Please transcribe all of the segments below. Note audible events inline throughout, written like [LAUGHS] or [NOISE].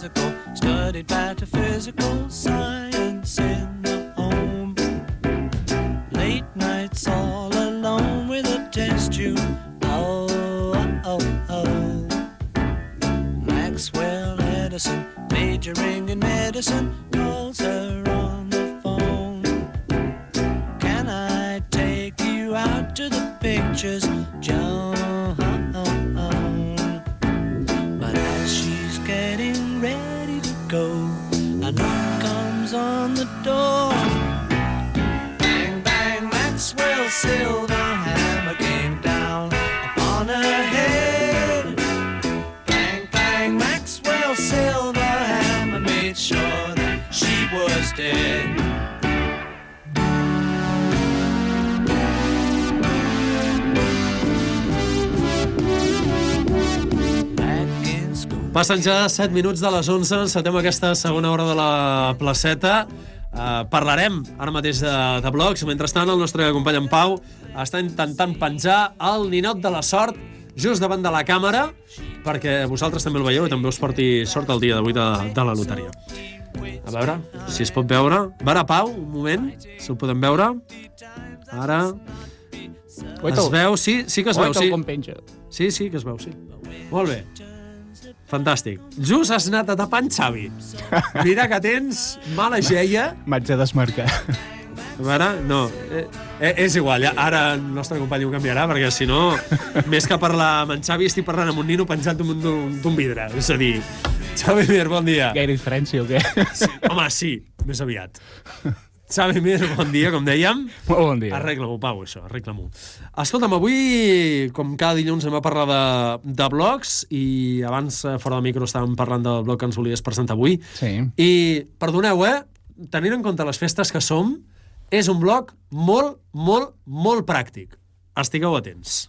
physical, studied metaphysical science in the home. Late nights all alone with a test tube. Oh, oh, oh. Maxwell Edison, majoring in medicine, Passen ja 7 minuts de les 11, encetem aquesta segona hora de la placeta. Uh, parlarem ara mateix de, de blogs. Mentrestant, el nostre company en Pau està intentant penjar el ninot de la sort just davant de la càmera perquè vosaltres també el veieu i també us porti sort el dia d'avui de, de la loteria. A veure, si es pot veure. A veure, Pau, un moment, si el podem veure. Ara... Es veu, sí, sí que es veu, sí. com penja. Sí, sí, que es veu, sí. Molt bé. Fantàstic. Just has anat a tapar en Xavi. Mira que tens mala geia. M'haig de desmarcar. A veure, no, eh, eh, és igual, ja, ara el nostre company ho canviarà, perquè si no, més que parlar amb en Xavi, estic parlant amb un nino penjat d'un- vidre. És a dir, Xavi Mir, bon dia. Gaire diferència o què? Sí, home, sí, més aviat. Xavi Mir, bon dia, com dèiem. Molt bon dia. Arregla-m'ho, Pau, això, arregla-m'ho. Escolta'm, avui, com cada dilluns, anem a parlar de, de blogs i abans, eh, fora de micro, estàvem parlant del blog que ens volies presentar avui. Sí. I, perdoneu, eh, tenint en compte les festes que som, és un blog molt, molt, molt pràctic. Estigueu atents.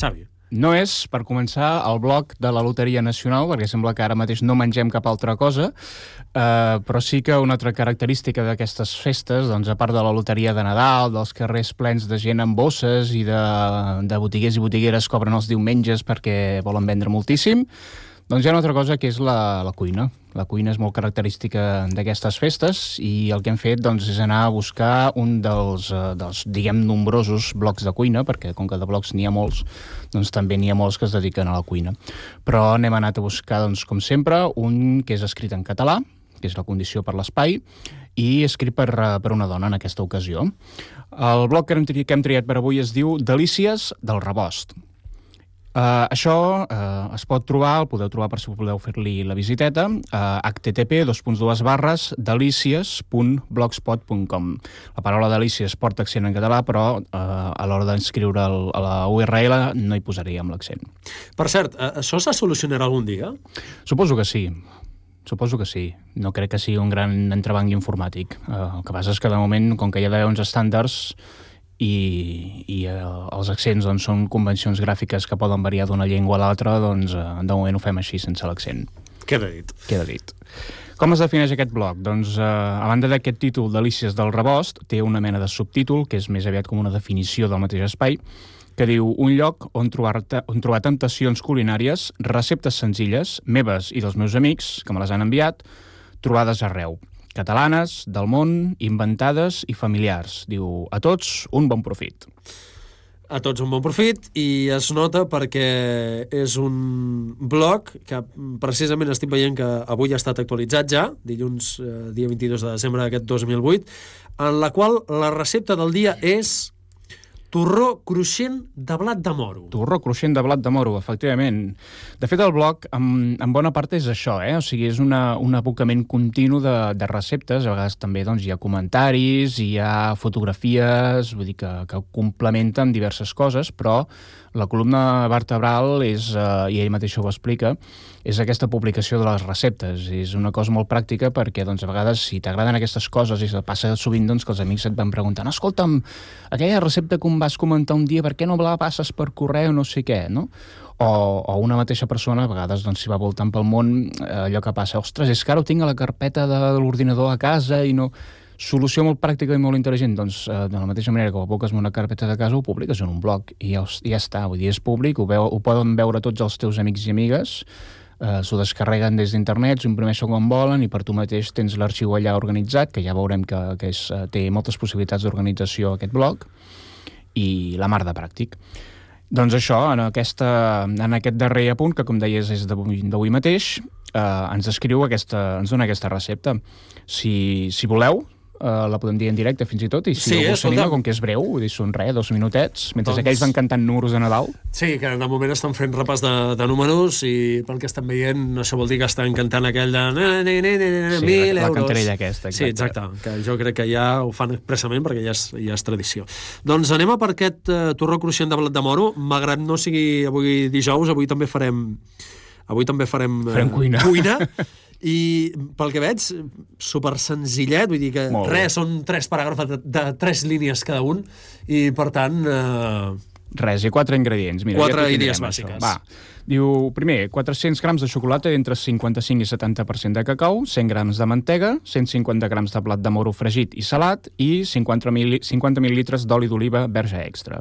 Xavi. No és, per començar, el bloc de la Loteria Nacional, perquè sembla que ara mateix no mengem cap altra cosa, eh, però sí que una altra característica d'aquestes festes, doncs, a part de la Loteria de Nadal, dels carrers plens de gent amb bosses i de, de botiguers i botigueres que obren els diumenges perquè volen vendre moltíssim, doncs hi ha una altra cosa que és la, la cuina. La cuina és molt característica d'aquestes festes i el que hem fet doncs, és anar a buscar un dels, eh, dels diguem, nombrosos blocs de cuina, perquè com que de blocs n'hi ha molts, doncs també n'hi ha molts que es dediquen a la cuina. Però n'hem anat a buscar, doncs, com sempre, un que és escrit en català, que és la condició per l'espai, i escrit per, eh, per una dona en aquesta ocasió. El bloc que hem, que hem triat per avui es diu Delícies del Rebost. Uh, això uh, es pot trobar, el podeu trobar per si voleu fer-li la visiteta, uh, http dos barres delícies.blogspot.com La paraula delícies porta accent en català, però uh, a l'hora d'inscriure a la URL no hi posaríem l'accent. Per cert, això se solucionarà algun dia? Suposo que sí. Suposo que sí. No crec que sigui un gran entrebanc informàtic. Uh, el que passa és que de moment, com que hi ha d'haver uns estàndards i, i uh, els accents doncs, són convencions gràfiques que poden variar d'una llengua a l'altra, doncs uh, de moment ho fem així sense l'accent. Queda dit. Queda dit. Com es defineix aquest bloc? Doncs, eh, a banda d'aquest títol Delícies del Rebost, té una mena de subtítol, que és més aviat com una definició del mateix espai, que diu un lloc on trobar, on trobar tentacions culinàries, receptes senzilles, meves i dels meus amics, que me les han enviat, trobades arreu. Catalanes, del món, inventades i familiars. Diu, a tots, un bon profit. a tots un bon profit i es nota perquè és un blog que precisament estic veient que avui ha estat actualitzat ja, dilluns eh, dia 22 de desembre d'aquest 2008, en la qual la recepta del dia és torró cruixent de blat de moro. Torró cruixent de blat de moro, efectivament. De fet, el blog, en, en bona part, és això, eh? O sigui, és una, un abocament continu de, de receptes. A vegades també doncs, hi ha comentaris, hi ha fotografies, vull dir que, que complementen diverses coses, però la columna vertebral és, eh, i ell mateix ho explica, és aquesta publicació de les receptes. És una cosa molt pràctica perquè, doncs, a vegades, si t'agraden aquestes coses, i se passa sovint doncs, que els amics et van preguntant escolta'm, aquella recepta que em vas comentar un dia, per què no la passes per correu, no sé què, no? O, o una mateixa persona, a vegades, doncs, si va voltant pel món, eh, allò que passa, ostres, és que ara ho tinc a la carpeta de l'ordinador a casa i no... Solució molt pràctica i molt intel·ligent, doncs eh, de la mateixa manera que ho aboques en una carpeta de casa, ho publiques en un blog i ja, està, vull dir, és públic, ho, veu, ho poden veure tots els teus amics i amigues, eh, s'ho descarreguen des d'internet, s'ho imprimeixen quan volen i per tu mateix tens l'arxiu allà organitzat, que ja veurem que, que és, eh, té moltes possibilitats d'organització aquest blog, i la mar de pràctic. Doncs això, en, aquesta, en aquest darrer apunt, que com deies és d'avui mateix, eh, ens escriu aquesta, ens dona aquesta recepta. Si, si voleu, eh, la podem dir en directe fins i tot, i si Sí, algú s'anima, com que és breu, vull dir, són res, dos minutets, mentre Doncs- aquells van cantant números de Nadal, Sí, que de moment estan fent repàs de, de números i pel que estan veient això vol dir que estan cantant aquell de Sí, mil la- la cantarella aquesta, Sí, exacte. exacte, que jo crec que ja ho fan expressament perquè ja és, ja és tradició. Doncs anem a per aquest uh, torró cruixent de blat de moro, malgrat no sigui avui dijous, avui també farem avui també farem, eh, Farem cuina. cuina [LAUGHS] i pel que veig, super senzillet, vull dir que res, són tres paràgrafs de, de tres línies cada un i per tant eh, Res, i quatre ingredients. Mira, Quatre ja idees bàsiques. això. Va. Diu, primer, 400 grams de xocolata d'entre 55 i 70% de cacau, 100 grams de mantega, 150 grams de blat de moro fregit i salat i 50, mil, 50 mil·litres d'oli d'oliva verge extra.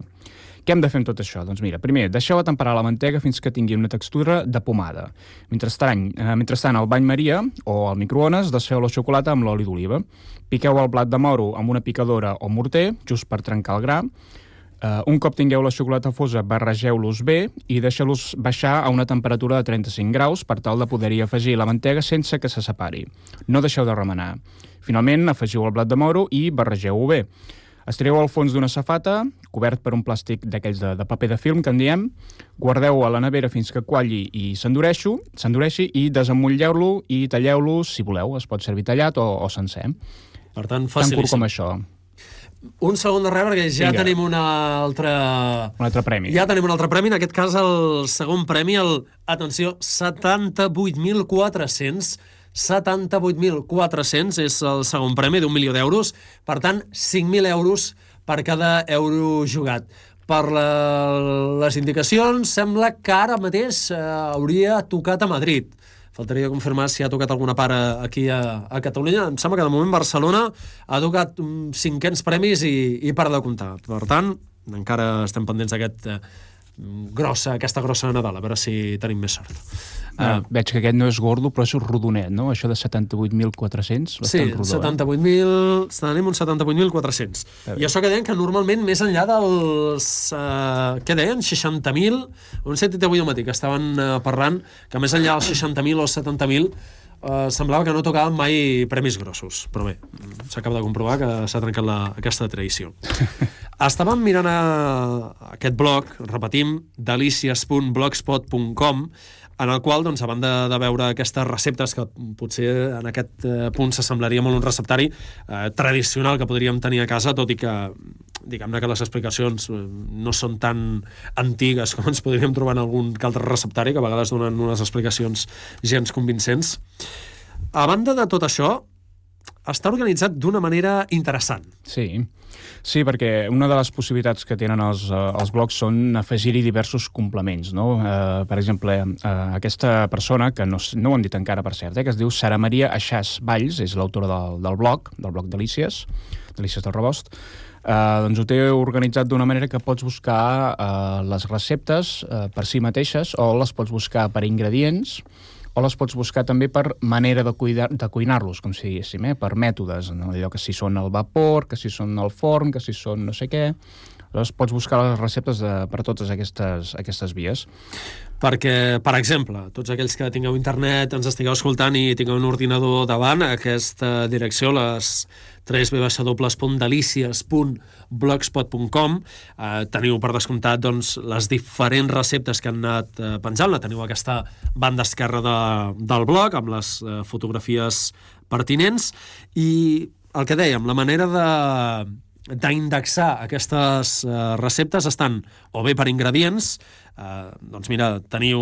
Què hem de fer amb tot això? Doncs mira, primer, deixeu a temperar la mantega fins que tingui una textura de pomada. Mentrestant, eh, mentrestant al bany maria o al microones desfeu la xocolata amb l'oli d'oliva. Piqueu el blat de moro amb una picadora o morter, just per trencar el gra, Uh, un cop tingueu la xocolata fosa, barregeu-los bé i deixeu-los baixar a una temperatura de 35 graus per tal de poder-hi afegir la mantega sense que se separi. No deixeu de remenar. Finalment, afegiu el blat de moro i barregeu-ho bé. Estireu al fons d'una safata, cobert per un plàstic d'aquells de, de paper de film, que en diem, guardeu a la nevera fins que qualli i s'endureixi i desemmotlleu-lo i talleu-lo, si voleu, es pot servir tallat o, o sencer. per tant, Tan curt facilíssim. com això. Un segon darrere, perquè ja Vinga. tenim una altra... Un altre premi. Ja tenim un altre premi, en aquest cas el segon premi, el, atenció, 78.400, 78.400 és el segon premi d'un milió d'euros, per tant, 5.000 euros per cada euro jugat. Per la, les indicacions, sembla que ara mateix eh, hauria tocat a Madrid. Faltaria confirmar si ha tocat alguna part a- aquí a, a Catalunya. Em sembla que de moment Barcelona ha tocat uns cinquens premis i, i para de comptar. Per tant, encara estem pendents d'aquest eh, grossa, aquesta grossa de Nadal, a veure si tenim més sort. Ah, veig que aquest no és gordo, però és rodonet, no? Això de 78.400, Sí, bastant rodó. eh? 78.000... Tenim uns 78.400. bé. I això que deien que normalment, més enllà dels... Uh, què deien? 60.000? Un sentit avui al matí, que estaven uh, parlant que més enllà dels 60.000 o 70.000 uh, semblava que no tocaven mai premis grossos. Però bé, s'acaba de comprovar que s'ha trencat la, aquesta tradició. [LAUGHS] Estàvem mirant a, aquest blog, repetim, delícies.blogspot.com, en el qual, doncs, a banda de veure aquestes receptes que potser en aquest eh, punt s'assemblaria molt un receptari eh, tradicional que podríem tenir a casa, tot i que diguem-ne que les explicacions eh, no són tan antigues com ens podríem trobar en algun altre receptari, que a vegades donen unes explicacions gens convincents. A banda de tot això, està organitzat d'una manera interessant. Sí. sí, perquè una de les possibilitats que tenen els, eh, els blogs són afegir-hi diversos complements. No? Eh, per exemple, eh, aquesta persona, que no, no ho hem dit encara per cert, eh, que es diu Sara Maria Aixàs Valls, és l'autora del, del blog, del blog Delícies, Delícies del Rebost, eh, doncs ho té organitzat d'una manera que pots buscar eh, les receptes eh, per si mateixes o les pots buscar per ingredients o les pots buscar també per manera de, cuidar, de cuinar-los, com si diguéssim, eh? per mètodes, no? allò que si són al vapor, que si són al forn, que si són no sé què... Llavors pots buscar les receptes de, per totes aquestes, aquestes vies. Perquè, per exemple, tots aquells que tingueu internet, ens estigueu escoltant i tingueu un ordinador davant, aquesta direcció, les www.delícies.blogspot.com eh, teniu per descomptat doncs, les diferents receptes que han anat eh, penjant, la teniu aquesta banda esquerra de, del blog amb les eh, fotografies pertinents i el que dèiem, la manera de d'indexar aquestes eh, receptes estan o bé per ingredients, eh, doncs mira, teniu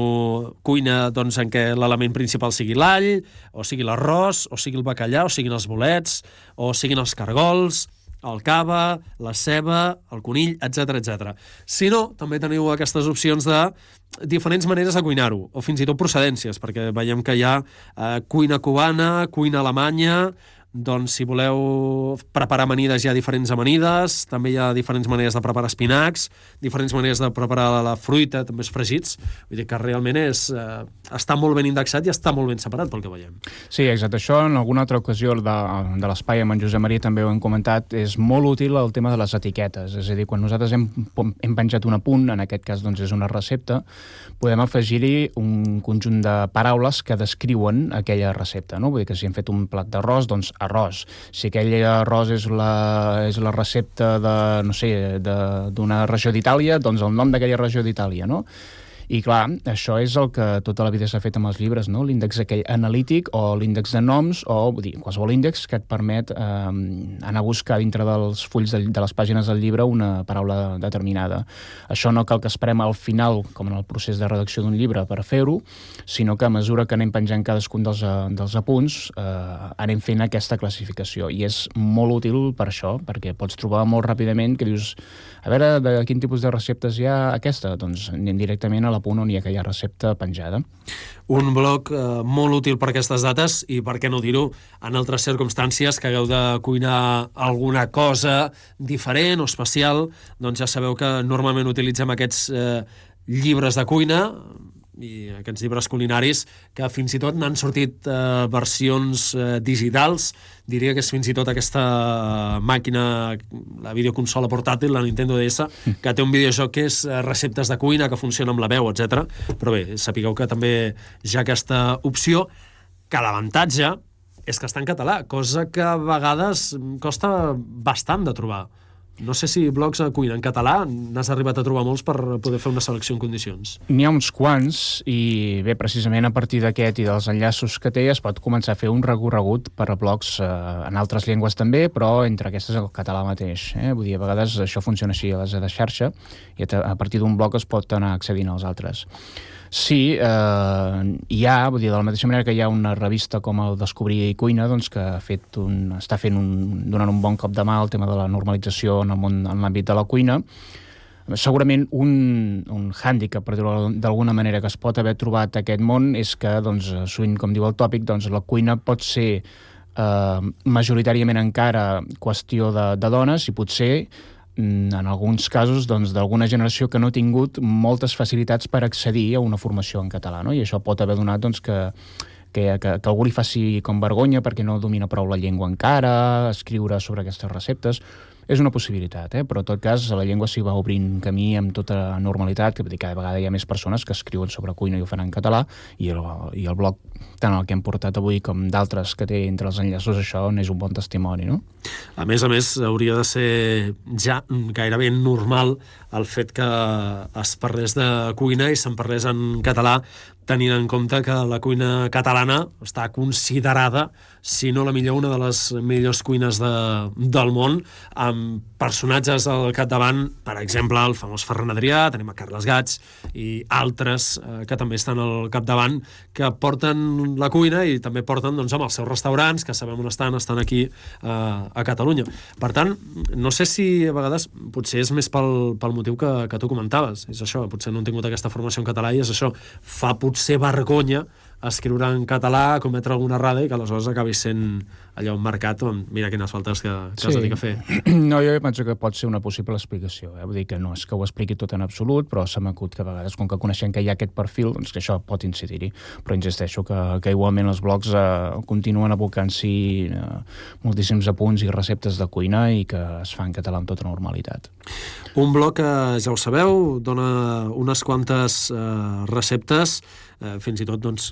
cuina doncs, en què l'element principal sigui l'all, o sigui l'arròs, o sigui el bacallà, o siguin els bolets, o siguin els cargols, el cava, la ceba, el conill, etc etc. Si no, també teniu aquestes opcions de diferents maneres de cuinar-ho, o fins i tot procedències, perquè veiem que hi ha eh, cuina cubana, cuina alemanya, doncs si voleu preparar amanides hi ha diferents amanides, també hi ha diferents maneres de preparar espinacs, diferents maneres de preparar la fruita, també és fregits, vull dir que realment és, eh, està molt ben indexat i està molt ben separat pel que veiem. Sí, exacte. Això en alguna altra ocasió de, de l'espai amb en Josep Maria també ho hem comentat, és molt útil el tema de les etiquetes, és a dir, quan nosaltres hem, hem penjat un apunt, en aquest cas doncs és una recepta, podem afegir-hi un conjunt de paraules que descriuen aquella recepta, no? Vull dir que si hem fet un plat d'arròs, doncs arròs. Si aquell arròs és la, és la recepta de, no sé, d'una regió d'Itàlia, doncs el nom d'aquella regió d'Itàlia, no? I clar, això és el que tota la vida s'ha fet amb els llibres, no? l'índex aquell analític o l'índex de noms o vull dir, qualsevol índex que et permet eh, anar a buscar dintre dels fulls de, de les pàgines del llibre una paraula determinada. Això no cal que esperem al final, com en el procés de redacció d'un llibre, per fer-ho, sinó que a mesura que anem penjant cadascun dels, eh, dels apunts eh, anem fent aquesta classificació i és molt útil per això, perquè pots trobar molt ràpidament que dius a veure de quin tipus de receptes hi ha aquesta, doncs anem directament a la punt on hi ha aquella recepta penjada. Un blog eh, molt útil per aquestes dates i, per què no dir-ho, en altres circumstàncies que hagueu de cuinar alguna cosa diferent o especial, doncs ja sabeu que normalment utilitzem aquests eh, llibres de cuina, i aquests llibres culinaris que fins i tot n'han sortit eh, versions eh, digitals diria que és fins i tot aquesta màquina la videoconsola portàtil, la Nintendo DS que té un videojoc que és eh, receptes de cuina que funciona amb la veu, etc. però bé, sapigueu que també hi ha aquesta opció que l'avantatge és que està en català, cosa que a vegades costa bastant de trobar no sé si blogs de cuina en català n'has arribat a trobar molts per poder fer una selecció en condicions. N'hi ha uns quants i bé, precisament a partir d'aquest i dels enllaços que té es pot començar a fer un recorregut per a blogs eh, en altres llengües també, però entre aquestes el català mateix. Eh? Vull dir, a vegades això funciona així a base de xarxa i a partir d'un blog es pot anar accedint als altres. Sí, eh, hi ha, vull dir, de la mateixa manera que hi ha una revista com el Descobrir i Cuina, doncs, que ha fet un, està fent un, donant un bon cop de mà al tema de la normalització en el món, en l'àmbit de la cuina, segurament un, un hàndicap, per dir-ho d'alguna manera, que es pot haver trobat aquest món és que, doncs, sovint, com diu el tòpic, doncs, la cuina pot ser eh, majoritàriament encara qüestió de, de dones i potser en alguns casos doncs, d'alguna doncs, generació que no ha tingut moltes facilitats per accedir a una formació en català, no? i això pot haver donat doncs, que, que, que, que algú li faci com vergonya perquè no domina prou la llengua encara, escriure sobre aquestes receptes, és una possibilitat, eh? però en tot cas la llengua s'hi va obrint camí amb tota normalitat, que cada vegada hi ha més persones que escriuen sobre cuina i ho fan en català, i el, i el blog, tant el que hem portat avui com d'altres que té entre els enllaços, això n'és un bon testimoni, no? A més a més, hauria de ser ja gairebé normal el fet que es parlés de cuina i se'n parlés en català tenint en compte que la cuina catalana està considerada, si no la millor, una de les millors cuines de, del món, amb personatges al capdavant, per exemple, el famós Ferran Adrià, tenim a Carles Gats i altres eh, que també estan al capdavant, que porten la cuina i també porten doncs, amb els seus restaurants, que sabem on estan, estan aquí eh, a Catalunya. Per tant, no sé si a vegades potser és més pel, pel motiu que, que tu comentaves, és això, potser no han tingut aquesta formació en català i és això, fa potser potser vergonya escriure en català, cometre alguna errada i que aleshores acabi sent allò un mercat on mira quines faltes que, que sí. has de dir que fer. [CLEARS THROAT] No, jo penso que pot ser una possible explicació. Eh? Vull dir que no és que ho expliqui tot en absolut, però s'ha m'acut que a vegades, com que coneixem que hi ha aquest perfil, doncs que això pot incidir-hi. Però insisteixo que, que igualment els blogs eh, continuen abocant-s'hi eh, moltíssims apunts i receptes de cuina i que es fan en català amb tota normalitat. Un blog que, ja ho sabeu, dona unes quantes eh, receptes eh, fins i tot doncs,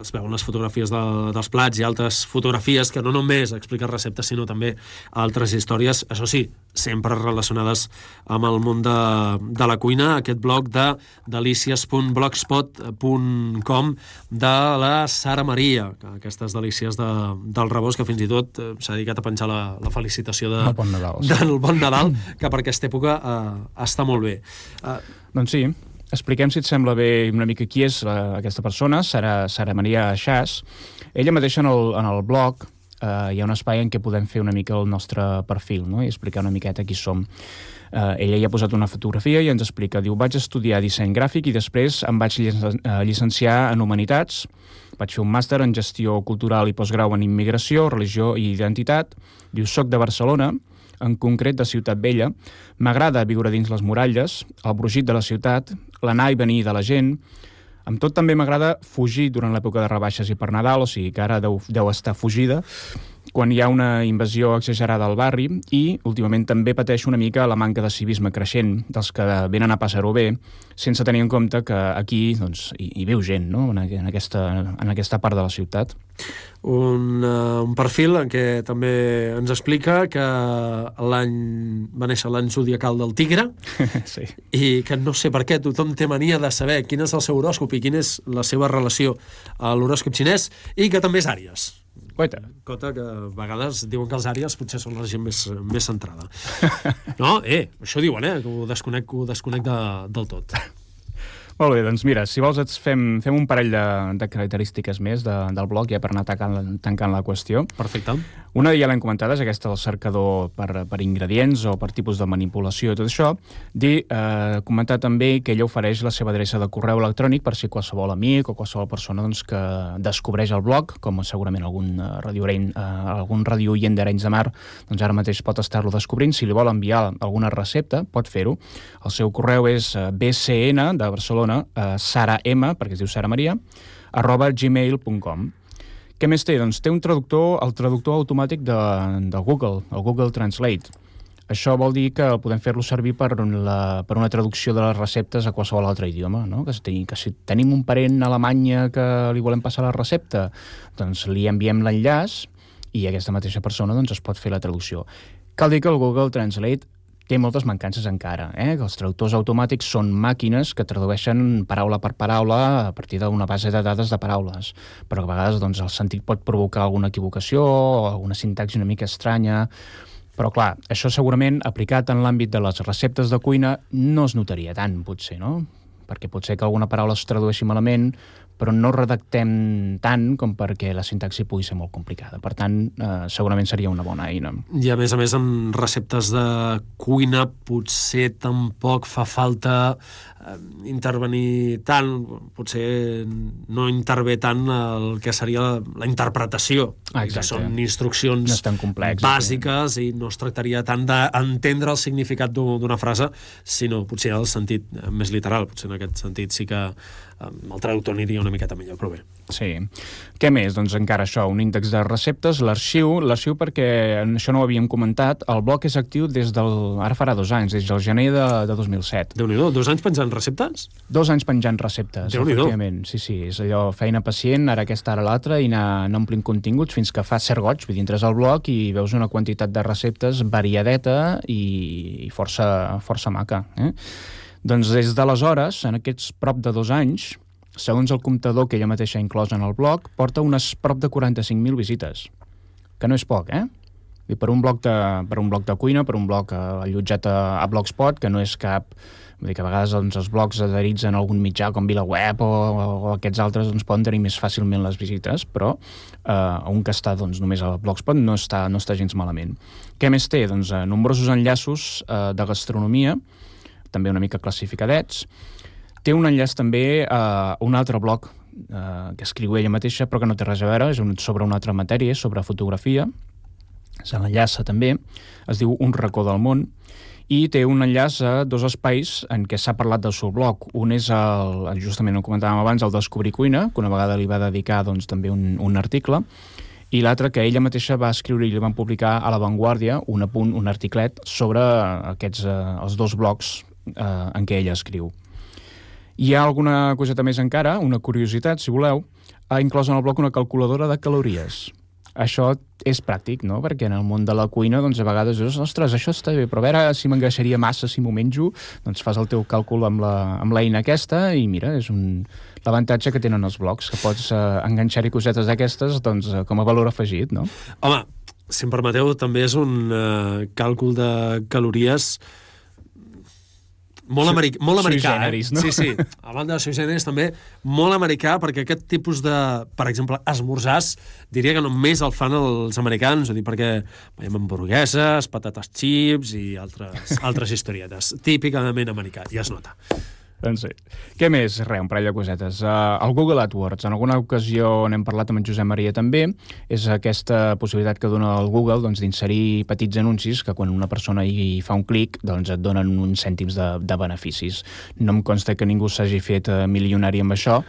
es veuen les fotografies de, dels plats i altres fotografies que no només expliquen receptes, sinó també altres històries, això sí, sempre relacionades amb el món de, de la cuina, aquest blog de delícies.blogspot.com de la Sara Maria, aquestes delícies de, del rebost, que fins i tot eh, s'ha dedicat a penjar la, la felicitació de, bon Nadal, sí. [LAUGHS] del Bon Nadal, que per aquesta època eh, està molt bé. Eh, doncs sí, Expliquem, si et sembla bé, una mica qui és la, aquesta persona, Sara, Sara Maria Xàs. Ella mateixa en el, en el blog eh, hi ha un espai en què podem fer una mica el nostre perfil no? i explicar una miqueta qui som. Eh, ella hi ha posat una fotografia i ens explica, diu, vaig estudiar disseny gràfic i després em vaig eh, llicenciar en Humanitats, vaig fer un màster en gestió cultural i postgrau en immigració, religió i identitat. Diu, soc de Barcelona, en concret de Ciutat Vella. M'agrada viure dins les muralles, el brugit de la ciutat, l'anar i venir de la gent. Amb tot també m'agrada fugir durant l'època de rebaixes i per Nadal, o sigui que ara deu, deu estar fugida, quan hi ha una invasió exagerada al barri i últimament també pateixo una mica la manca de civisme creixent dels que venen a passar-ho bé, sense tenir en compte que aquí doncs, hi, hi viu gent no? en, aquesta, en aquesta part de la ciutat. un, uh, un perfil en què també ens explica que l'any va néixer l'any zodiacal del tigre [LAUGHS] sí. i que no sé per què tothom té mania de saber quin és el seu horòscop i quina és la seva relació a l'horòscop xinès i que també és Àries. Guaita. Cota que a vegades diuen que els àries potser són la gent més, més centrada. [LAUGHS] No? Eh, això diuen, eh? Que ho desconec, ho desconec de, del tot. Molt bé, doncs mira, si vols et fem, fem un parell de, de característiques més de, del blog ja per anar tancant, tancant la qüestió. Perfecte. Una ja l'hem comentada, és aquesta del cercador per, per ingredients o per tipus de manipulació i tot això. Dir, eh, comentar també que ella ofereix la seva adreça de correu electrònic per si qualsevol amic o qualsevol persona doncs, que descobreix el blog, com segurament algun eh, radiooreny, eh, algun radiooient d'Arenys de Mar, doncs ara mateix pot estar-lo descobrint. Si li vol enviar alguna recepta, pot fer-ho. El seu correu és eh, bcn de Barcelona, eh, Sara M, perquè es diu Sara Maria, arroba gmail.com. Què més té? Doncs té un traductor, el traductor automàtic de, de Google, el Google Translate. Això vol dir que podem fer-lo servir per, la, per una traducció de les receptes a qualsevol altre idioma, no? Que si, que si tenim un parent a Alemanya que li volem passar la recepta, doncs li enviem l'enllaç i aquesta mateixa persona doncs, es pot fer la traducció. Cal dir que el Google Translate té moltes mancances encara, eh? els traductors automàtics són màquines que tradueixen paraula per paraula a partir d'una base de dades de paraules, però a vegades doncs, el sentit pot provocar alguna equivocació o alguna sintaxi una mica estranya, però clar, això segurament aplicat en l'àmbit de les receptes de cuina no es notaria tant, potser, no? Perquè pot ser que alguna paraula es tradueixi malament, però no redactem tant com perquè la sintaxi pugui ser molt complicada. Per tant, eh, segurament seria una bona eina. I a més a més, en receptes de cuina potser tampoc fa falta eh, intervenir tant, potser no intervé tant el que seria la, la interpretació, Ah, que exacte. són instruccions No és tan complex, bàsiques i no es tractaria tant d'entendre el significat d'u- d'una frase, sinó potser el sentit eh, més literal. Potser en aquest sentit sí que eh, el traductor aniria una miqueta millor, però bé. Sí. Què més? Doncs encara això, un índex de receptes, l'arxiu, l'arxiu perquè això no ho havíem comentat, el blog és actiu des del, ara farà dos anys, des del gener de, de 2007. déu nhi dos anys penjant receptes? Dos anys penjant receptes, efectivament. Sí, sí, és allò, feina pacient, ara aquesta, ara l'altra, i anar, anar omplint continguts fins que fa cert goig. Vull dir, entres al blog i veus una quantitat de receptes variadeta i, i força, força maca. Eh? Doncs des d'aleshores, en aquests prop de dos anys, segons el comptador que ella mateixa ha inclòs en el blog, porta unes prop de 45.000 visites. Que no és poc, eh? I per un blog de, per un blog de cuina, per un blog eh, allotjat a, a Blogspot, que no és cap... Vull dir que a vegades doncs, els blogs adherits en algun mitjà com VilaWeb o, o, o aquests altres doncs, poden tenir més fàcilment les visites, però eh, un que està doncs, només a Blogspot no està, no està gens malament. Què més té? Doncs, eh, nombrosos enllaços eh, de gastronomia, també una mica classificadets. Té un enllaç també a un altre blog eh, que escriu ella mateixa, però que no té res a veure, és un, sobre una altra matèria, sobre fotografia. Se l'enllaça també, es diu Un racó del món, i té un enllaç a dos espais en què s'ha parlat del seu blog. Un és, el, justament ho comentàvem abans, el Descobrir Cuina, que una vegada li va dedicar doncs, també un, un article, i l'altre que ella mateixa va escriure i li van publicar a La Vanguardia un apunt, un articlet sobre aquests, eh, els dos blogs eh, en què ella escriu. Hi ha alguna coseta més encara, una curiositat, si voleu, ha inclòs en el blog una calculadora de calories. Això és pràctic, no? Perquè en el món de la cuina, doncs, a vegades dius, ostres, això està bé, però a veure si m'engreixaria massa si m'ho menjo, doncs fas el teu càlcul amb l'eina aquesta i mira, és un l'avantatge que tenen els blogs, que pots eh, enganxar-hi cosetes d'aquestes doncs, eh, com a valor afegit, no? Home, si em permeteu, també és un eh, càlcul de calories molt, americ molt Sui americà, generis, eh? no? Sí, sí. A banda de sui generis, també molt americà, perquè aquest tipus de, per exemple, esmorzars, diria que només el fan els americans, dic perquè veiem hamburgueses, patates chips i altres, altres [LAUGHS] historietes. Típicament americà, ja es nota. Doncs sí. Què més? Re, un parell de cosetes. Uh, el Google AdWords, en alguna ocasió n'hem parlat amb en Josep Maria també, és aquesta possibilitat que dona el Google doncs, d'inserir petits anuncis que quan una persona hi fa un clic doncs et donen uns cèntims de, de beneficis. No em consta que ningú s'hagi fet uh, milionari amb això,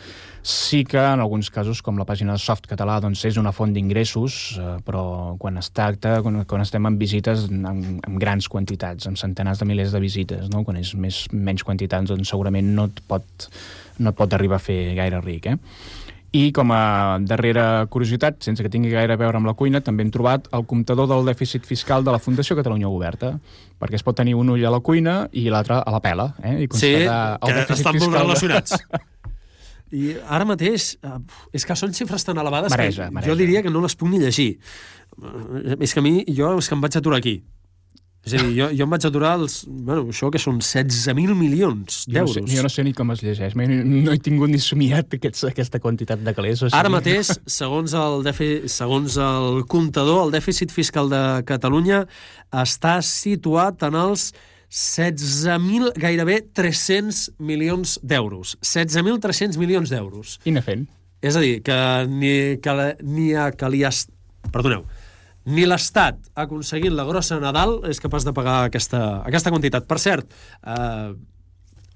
Sí que en alguns casos, com la pàgina de Soft Català, doncs és una font d'ingressos, eh, però quan es tracta, quan, quan estem en visites amb, amb grans quantitats, amb centenars de milers de visites, no? quan és més, menys quantitats, doncs segurament no et pot, no et pot arribar a fer gaire ric. Eh? I com a darrera curiositat, sense que tingui gaire a veure amb la cuina, també hem trobat el comptador del dèficit fiscal de la Fundació Catalunya Oberta, perquè es pot tenir un ull a la cuina i l'altre a la pela. Eh? I Sí, el que dèficit estan molt fiscal de- relacionats. [LAUGHS] I ara mateix, eh, és que són xifres tan elevades Mareja, que mareja. jo diria que no les puc ni llegir. És que a mi, jo és que em vaig aturar aquí. És a dir, jo, jo em vaig aturar els, bueno, això que són 16.000 milions Jo no, d'euros. sé, jo no sé ni com es llegeix. No, no he tingut ni somiat aquests, aquesta quantitat de calés. O sigui... Ara mateix, [LAUGHS] segons el, defi, segons el comptador, el dèficit fiscal de Catalunya està situat en els 16.000, gairebé 300 milions d'euros. 16.300 milions d'euros. I anar fent. És a dir, que ni, que, ni a que li... Es... Perdoneu, ni l'Estat ha aconseguit la grossa Nadal és capaç de pagar aquesta, aquesta quantitat. Per cert, eh,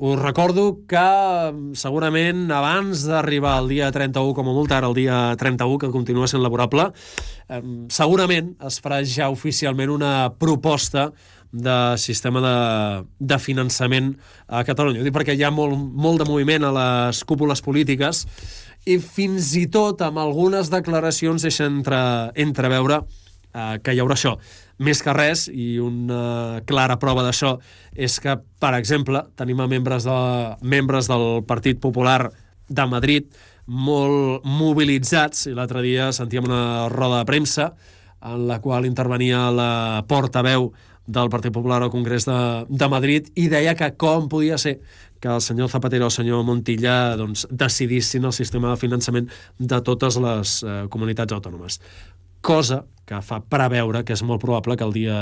us recordo que mm, segurament abans d'arribar al dia 31, com a molt ara el dia 31, que continua sent laborable, eh, segurament es farà ja oficialment una proposta de sistema de, de finançament a Catalunya. Ho dic perquè hi ha molt, molt de moviment a les cúpules polítiques i fins i tot amb algunes declaracions deixa entre, entreveure eh, que hi haurà això. Més que res, i una clara prova d'això, és que, per exemple, tenim a membres, de, membres del Partit Popular de Madrid molt mobilitzats, i l'altre dia sentíem una roda de premsa en la qual intervenia la portaveu del Partit Popular al Congrés de, de Madrid i deia que com podia ser que el senyor Zapatero o el senyor Montilla doncs, decidissin el sistema de finançament de totes les eh, comunitats autònomes. Cosa que fa preveure que és molt probable que el dia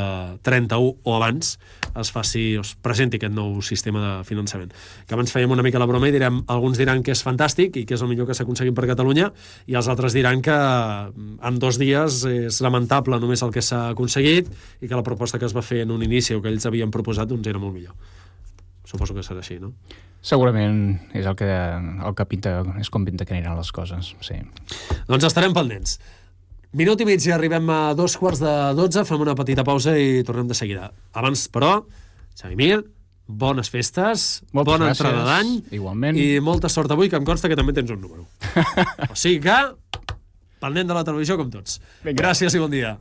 31 o abans es faci, o es presenti aquest nou sistema de finançament. Que abans fèiem una mica la broma i direm, alguns diran que és fantàstic i que és el millor que s'ha aconseguit per Catalunya i els altres diran que mm, en dos dies és lamentable només el que s'ha aconseguit i que la proposta que es va fer en un inici o que ells havien proposat doncs era molt millor. Suposo que serà així, no? Segurament és el que, el que pinta, és com pinta que aniran les coses, sí. Doncs estarem pendents. Minut i mig i arribem a dos quarts de dotze, fem una petita pausa i tornem de seguida. Abans, però, Xavi Mir, bones festes, Moltes bona gràcies, entrada d'any igualment. i molta sort avui, que em consta que també tens un número. [LAUGHS] o sigui que, pendent de la televisió com tots. Vinga. Gràcies i bon dia.